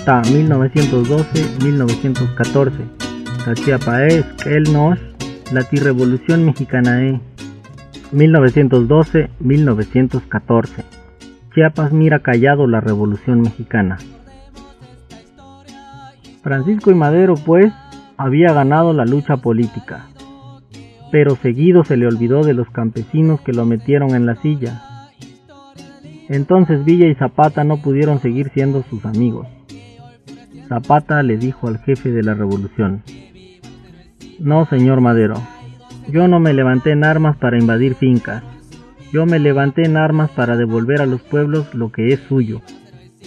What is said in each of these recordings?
Zapata 1912-1914. Tachiapaez, Kelnos, la Revolución Mexicana E 1912-1914. Chiapas mira callado la Revolución Mexicana. Francisco y Madero, pues, había ganado la lucha política, pero seguido se le olvidó de los campesinos que lo metieron en la silla. Entonces Villa y Zapata no pudieron seguir siendo sus amigos. Zapata le dijo al jefe de la revolución, No, señor Madero, yo no me levanté en armas para invadir fincas, yo me levanté en armas para devolver a los pueblos lo que es suyo.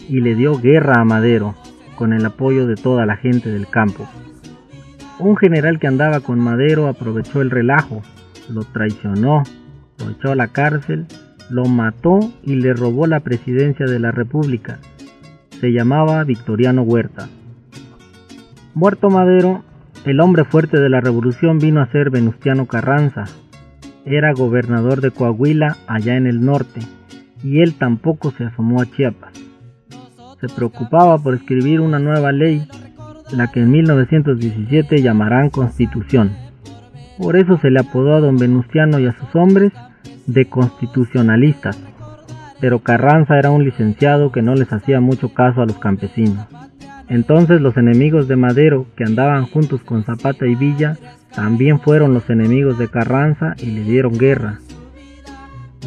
Y le dio guerra a Madero, con el apoyo de toda la gente del campo. Un general que andaba con Madero aprovechó el relajo, lo traicionó, lo echó a la cárcel, lo mató y le robó la presidencia de la República. Se llamaba Victoriano Huerta. Muerto Madero, el hombre fuerte de la revolución vino a ser Venustiano Carranza. Era gobernador de Coahuila allá en el norte, y él tampoco se asomó a Chiapas. Se preocupaba por escribir una nueva ley la que en 1917 llamarán Constitución. Por eso se le apodó a don Venustiano y a sus hombres de constitucionalistas, pero Carranza era un licenciado que no les hacía mucho caso a los campesinos. Entonces los enemigos de Madero, que andaban juntos con Zapata y Villa, también fueron los enemigos de Carranza y le dieron guerra.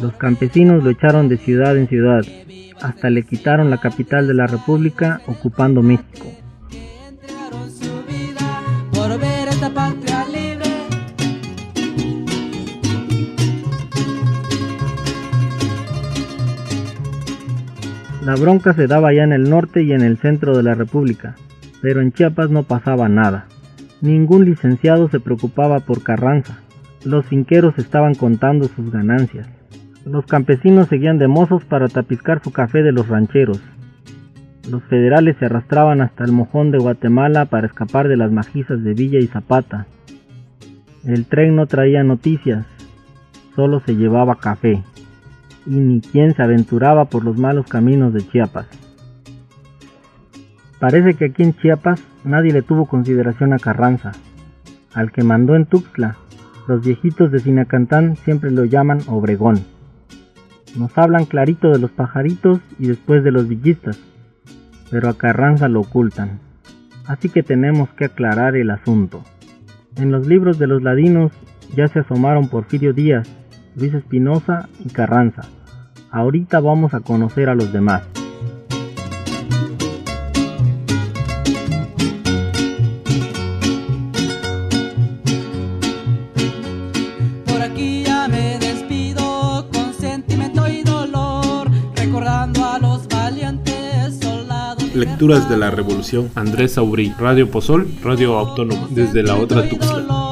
Los campesinos lo echaron de ciudad en ciudad, hasta le quitaron la capital de la República ocupando México. La bronca se daba ya en el norte y en el centro de la República, pero en Chiapas no pasaba nada. Ningún licenciado se preocupaba por Carranza. Los finqueros estaban contando sus ganancias. Los campesinos seguían de mozos para tapiscar su café de los rancheros. Los federales se arrastraban hasta el mojón de Guatemala para escapar de las majizas de Villa y Zapata. El tren no traía noticias, solo se llevaba café y ni quien se aventuraba por los malos caminos de Chiapas. Parece que aquí en Chiapas nadie le tuvo consideración a Carranza, al que mandó en Tuxtla. Los viejitos de Sinacantán siempre lo llaman Obregón. Nos hablan clarito de los pajaritos y después de los villistas, pero a Carranza lo ocultan. Así que tenemos que aclarar el asunto. En los libros de los ladinos ya se asomaron Porfirio Díaz, Luis Espinosa y Carranza. Ahorita vamos a conocer a los demás. Por aquí ya me despido con sentimiento y dolor, recordando a los valientes soldados. Lecturas de la Revolución, Andrés Saurí, Radio Pozol, Radio Autónoma, desde la otra Tuxtla.